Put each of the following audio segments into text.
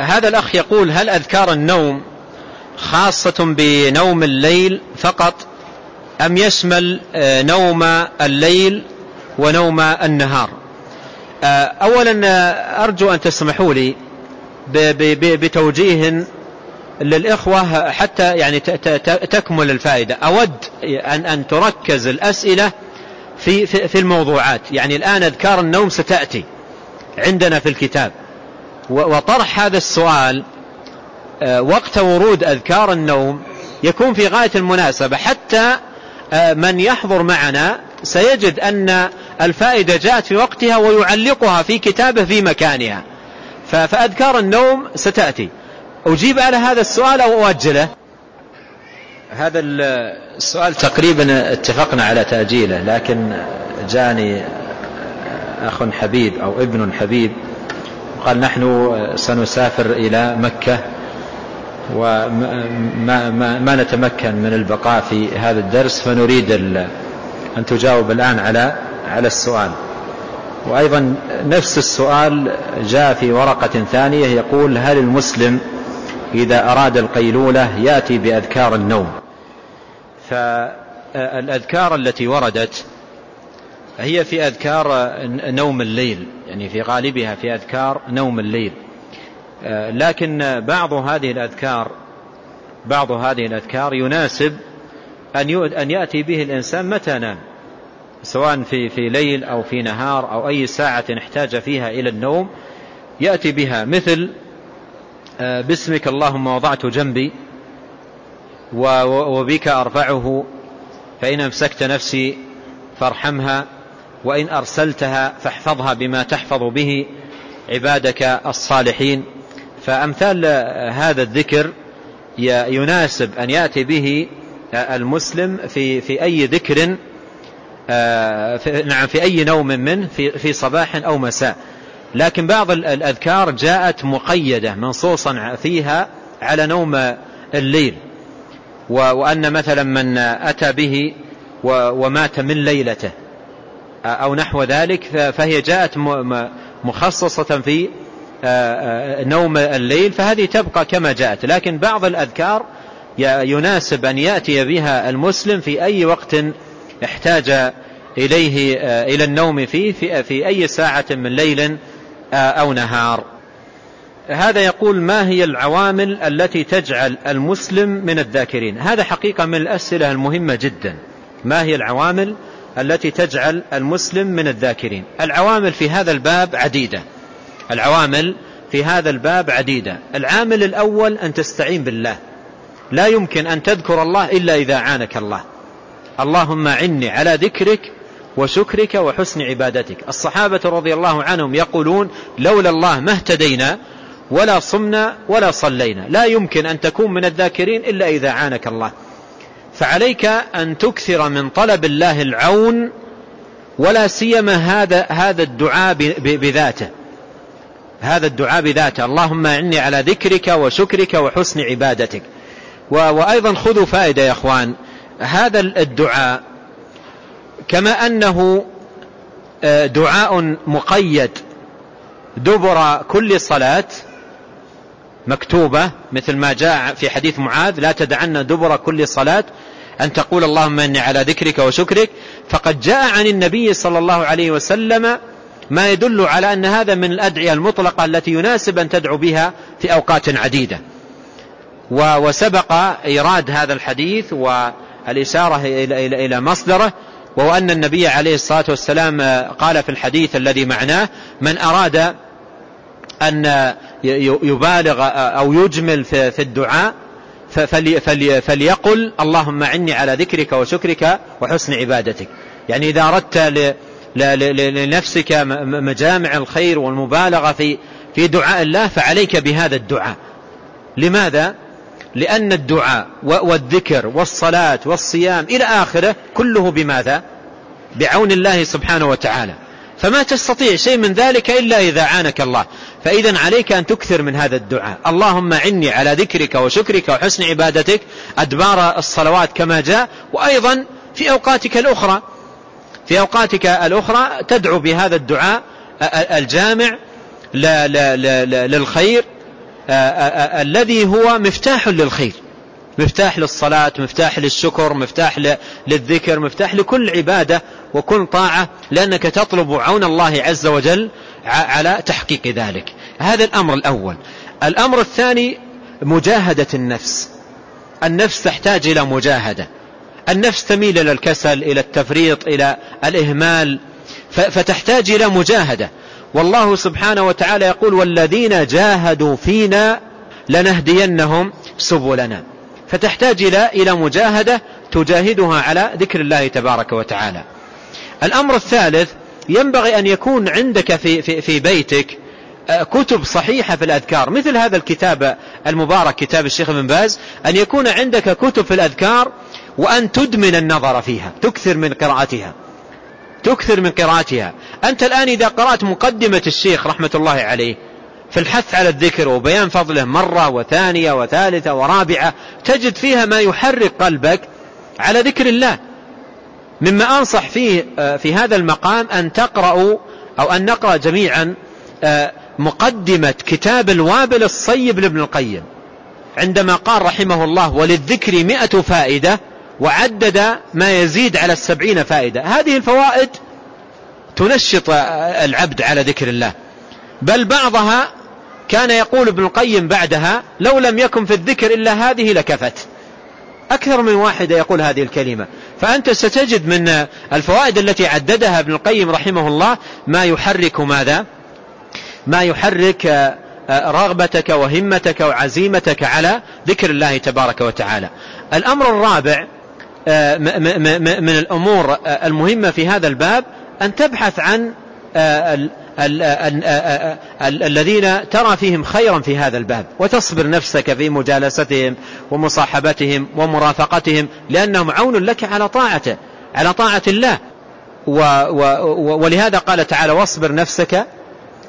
هذا الأخ يقول هل أذكار النوم خاصة بنوم الليل فقط؟ أم يشمل نوم الليل ونوم النهار؟ أولا أرجو أن تسمحوا لي بتوجيه للإخوة حتى يعني تكمل الفائدة. أود أن أن تركز الأسئلة في في الموضوعات. يعني الآن أذكار النوم ستأتي عندنا في الكتاب. وطرح هذا السؤال آه، وقت ورود أذكار النوم يكون في غاية المناسبة حتى آه، من يحضر معنا سيجد أن الفائدة جاءت في وقتها ويعلقها في كتابه في مكانها. فأذكار النوم ستأتي. أجيب على هذا السؤال أو أؤجله؟ هذا السؤال تقريبا اتفقنا على تأجيله لكن جاني أخ حبيب أو ابن حبيب قال نحن سنسافر إلى مكة وما ما, ما نتمكن من البقاء في هذا الدرس فنريد أن تجاوب الآن على على السؤال. وأيضا نفس السؤال جاء في ورقة ثانية يقول هل المسلم إذا أراد القيلولة يأتي بأذكار النوم؟ فالأذكار التي وردت هي في أذكار نوم الليل يعني في غالبها في أذكار نوم الليل. لكن بعض هذه الأذكار بعض هذه الأذكار يناسب أن يأتي به الإنسان متى نام. سواء في في ليل أو في نهار أو أي ساعة احتاج فيها إلى النوم يأتي بها. مثل آه، باسمك اللهم وضعت جنبي وبك أرفعه فإن أمسكت نفسي فارحمها. وإن أرسلتها فاحفظها بما تحفظ به عبادك الصالحين. فأمثال هذا الذكر يناسب أن يأتي به المسلم في في أي ذكر آه، في نعم في أي نوم منه في في صباح أو مساء. لكن بعض الأذكار جاءت مقيدة منصوصا فيها على نوم الليل. وأن مثلا من أتى به ومات من ليلته. أو نحو ذلك فهي جاءت مخصصة في نوم الليل فهذه تبقى كما جاءت. لكن بعض الأذكار يناسب أن يأتي بها المسلم في أي وقت احتاج إليه إلى النوم فيه في أي ساعة من ليل أو نهار. هذا يقول ما هي العوامل التي تجعل المسلم من الذاكرين؟ هذا حقيقة من الأسئلة المهمة جدا. ما هي العوامل؟ التي تجعل المسلم من الذاكرين. العوامل في هذا الباب عديدة. العوامل في هذا الباب عديدة. العامل الأول أن تستعين بالله. لا يمكن أن تذكر الله إلا إذا عانك الله. اللهم عني على ذكرك وشكرك وحسن عبادتك. الصحابة رضي الله عنهم يقولون لولا الله ما اهتدينا ولا صمنا ولا صلينا. لا يمكن أن تكون من الذاكرين إلا إذا عانك الله. فعليك أن تكثر من طلب الله العون ولا سيما هذا هذا الدعاء بذاته. هذا الدعاء بذاته. اللهم اعني على ذكرك وشكرك وحسن عبادتك. وأيضا خذوا فائدة يا أخوان. هذا الدعاء كما أنه آه، دعاء مقيد. دبر كل صلاة مكتوبة مثل ما جاء في حديث معاذ لا تدعن دبر كل صلاة أن تقول اللهم إني على ذكرك وشكرك. فقد جاء عن النبي صلى الله عليه وسلم ما يدل على أن هذا من الأدعية المطلقة التي يناسب أن تدعو بها في أوقات عديدة. وسبق إيراد هذا الحديث والإشارة إلى مصدره وهو أن النبي عليه الصلاة والسلام قال في الحديث الذي معناه من أراد أن يبالغ أو يجمل في الدعاء فليقل اللهم عني على ذكرك وشكرك وحسن عبادتك يعني إذا أردت لنفسك مجامع الخير والمبالغة في في دعاء الله فعليك بهذا الدعاء لماذا؟ لأن الدعاء والذكر والصلاة والصيام إلى آخره كله بماذا؟ بعون الله سبحانه وتعالى فما تستطيع شيء من ذلك إلا إذا عانك الله. فإذا عليك أن تكثر من هذا الدعاء. اللهم عني على ذكرك وشكرك وحسن عبادتك أدبار الصلوات كما جاء وأيضا في أوقاتك الأخرى في أوقاتك الأخرى تدعو بهذا الدعاء الجامع للخير الذي هو مفتاح للخير. مفتاح للصلاة مفتاح للشكر مفتاح للذكر مفتاح لكل عبادة وكل طاعة لأنك تطلب عون الله عز وجل على تحقيق ذلك. هذا الأمر الأول. الأمر الثاني مجاهدة النفس. النفس تحتاج إلى مجاهدة. النفس تميل إلى الكسل إلى التفريط إلى الإهمال. فتحتاج إلى مجاهدة. والله سبحانه وتعالى يقول والذين جاهدوا فينا لنهدينهم سبلنا. فتحتاج إلى مجاهدة تجاهدها على ذكر الله تبارك وتعالى. الأمر الثالث ينبغي أن يكون عندك في, في, في بيتك آه، كتب صحيحة في الأذكار مثل هذا الكتاب المبارك كتاب الشيخ ابن باز أن يكون عندك كتب في الأذكار وأن تدمن النظر فيها تكثر من قراءتها. تكثر من قراءتها. أنت الآن إذا قرأت مقدمة الشيخ رحمة الله عليه في الحث على الذكر وبيان فضله مرة وثانية وثالثة ورابعة تجد فيها ما يحرك قلبك على ذكر الله. مما أنصح فيه آه، في هذا المقام أن تقرأوا أو أن نقرأ جميعا آه، مقدمة كتاب الوابل الصيب لابن القيم. عندما قال رحمه الله وللذكر مئة فائدة وعدد ما يزيد على السبعين فائدة هذه الفوائد تنشط العبد على ذكر الله. بل بعضها كان يقول ابن القيم بعدها لو لم يكن في الذكر إلا هذه لكفت أكثر من واحد يقول هذه الكلمة. فأنت ستجد من الفوائد التي عددها ابن القيم رحمه الله ما يحرك ماذا؟ ما يحرك آه، رغبتك وهمتك وعزيمتك على ذكر الله تبارك وتعالى. الأمر الرابع آه، من الأمور آه، المهمة في هذا الباب أن تبحث عن الذين ترى فيهم خيرا في هذا الباب وتصبر نفسك في مجالستهم ومصاحبتهم ومرافقتهم لأنهم عون لك على طاعته على طاعة الله. ولهذا قال تعالى واصبر نفسك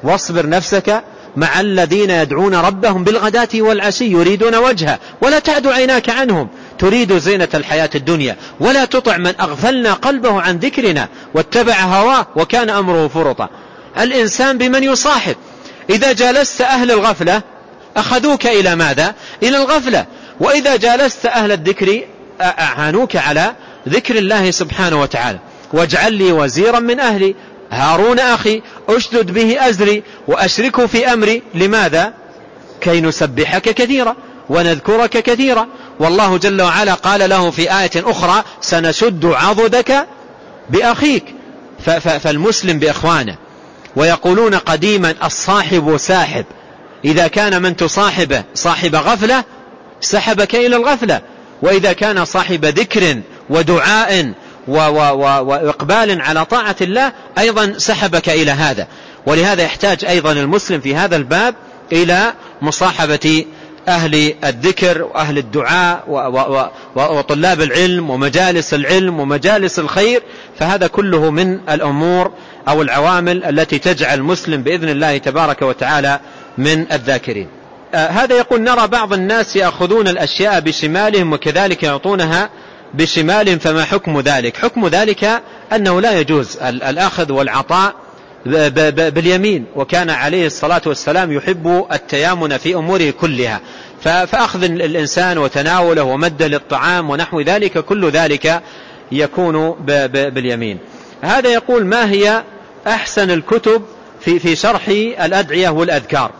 واصبر نفسك مع الذين يدعون ربهم بالغداة والعشي يريدون وجهه ولا تعد عيناك عنهم. تريد زينة الحياة الدنيا ولا تطع من أغفلنا قلبه عن ذكرنا واتبع هواه وكان أمره فرطا. الإنسان بمن يصاحب. إذا جالست أهل الغفلة أخذوك إلى ماذا؟ إلى الغفلة. وإذا جالست أهل الذكر أعانوك على ذكر الله سبحانه وتعالى. واجعل لي وزيرا من أهلي هارون أخي أشدد به أزري وأشركه في أمري. لماذا؟ كي نسبحك كثيرا ونذكرك كثيرا. والله جل وعلا قال له في آية أخرى سنشد عضدك بأخيك. فالمسلم بإخوانه. ويقولون قديما الصاحب ساحب. إذا كان من تصاحبه صاحب غفلة سحبك إلى الغفلة. وإذا كان صاحب ذكر ودعاء وإقبال على طاعة الله أيضا سحبك إلى هذا. ولهذا يحتاج أيضا المسلم في هذا الباب إلى مصاحبة أهل الذكر وأهل الدعاء وطلاب العلم ومجالس العلم ومجالس الخير فهذا كله من الأمور أو العوامل التي تجعل المسلم بإذن الله تبارك وتعالى من الذاكرين. آه، هذا يقول نرى بعض الناس يأخذون الأشياء بشمالهم وكذلك يعطونها بشمال فما حكم ذلك؟ حكم ذلك أنه لا يجوز. الأخذ والعطاء باليمين وكان عليه الصلاة والسلام يحب التيامن في أموره كلها. فأخذ الإنسان وتناوله ومد للطعام ونحو ذلك كل ذلك يكون باليمين. هذا يقول ما هي أحسن الكتب في في شرح الأدعية والأذكار؟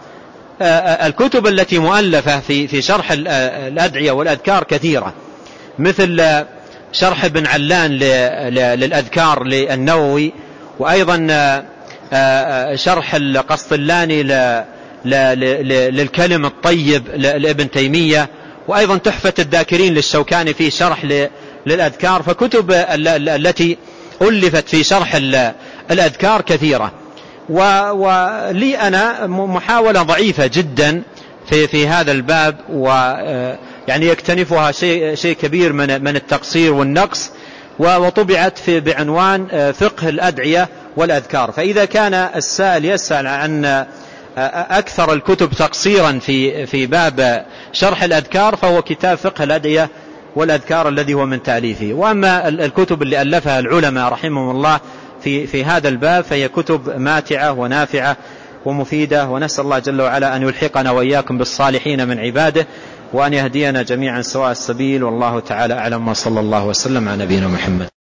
الكتب التي مؤلفة في في شرح الأدعية والأذكار كثيرة مثل شرح ابن علان للأذكار للنووي وأيضا شرح القسطلاني للكلم الطيب لابن تيمية وأيضا تحفة الذاكرين للشوكاني في شرح للأذكار فكتب التي ألفت في شرح الأذكار كثيرة. ولي أنا محاولة ضعيفة جدا في في هذا الباب ويعني آه، يكتنفها شيء شيء كبير من من التقصير والنقص وطبعت في بعنوان فقه الأدعية والأذكار. فإذا كان السائل يسأل عن أكثر الكتب تقصيرا في في باب شرح الأذكار فهو كتاب فقه الأدعية والأذكار الذي هو من تأليفه. وأما الكتب اللي ألفها العلماء رحمهم الله في في هذا الباب فهي كتب ماتعة ونافعة ومفيدة ونسأل الله جل وعلا أن يلحقنا وإياكم بالصالحين من عباده وأن يهدينا جميعا سواء السبيل. والله تعالى أعلم وصلى الله وسلم على نبينا محمد.